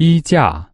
衣架。